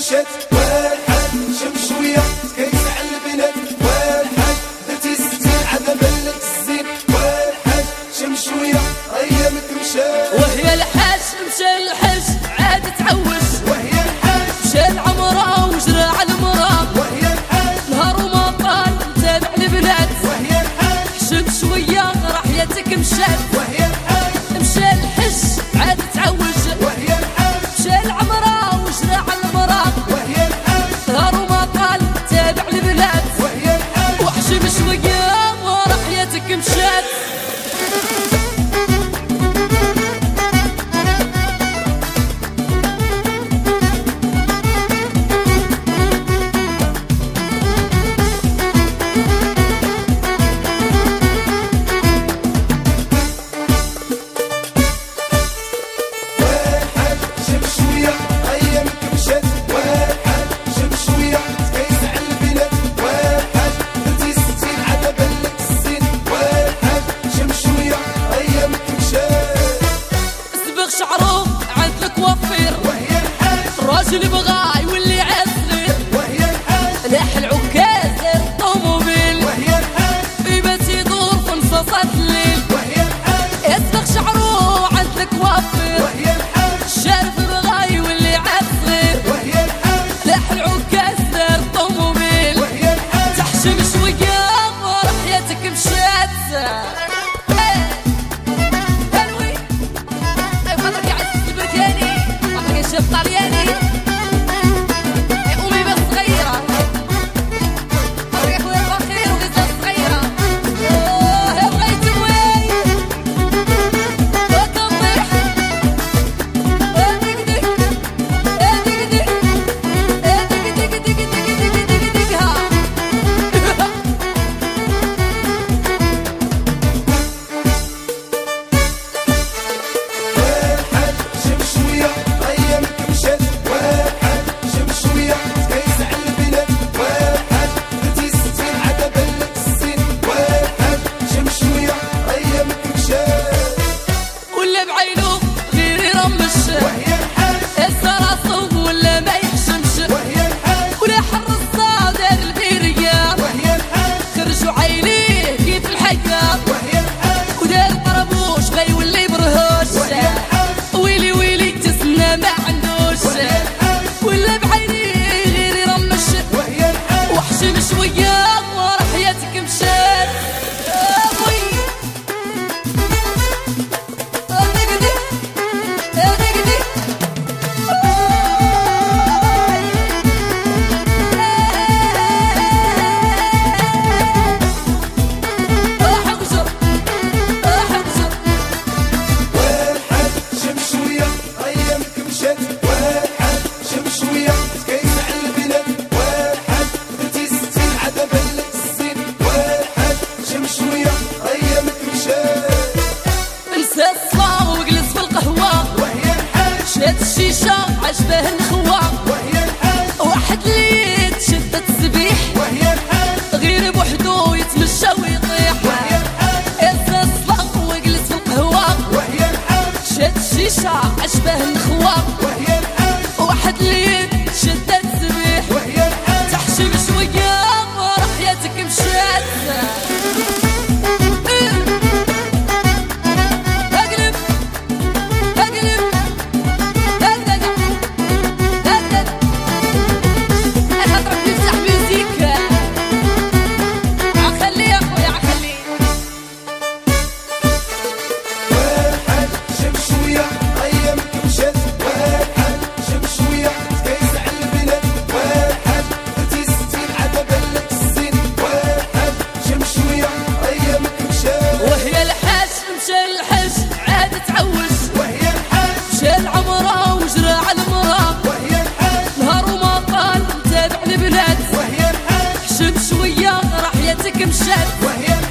shit. im Schlepp. said, We're here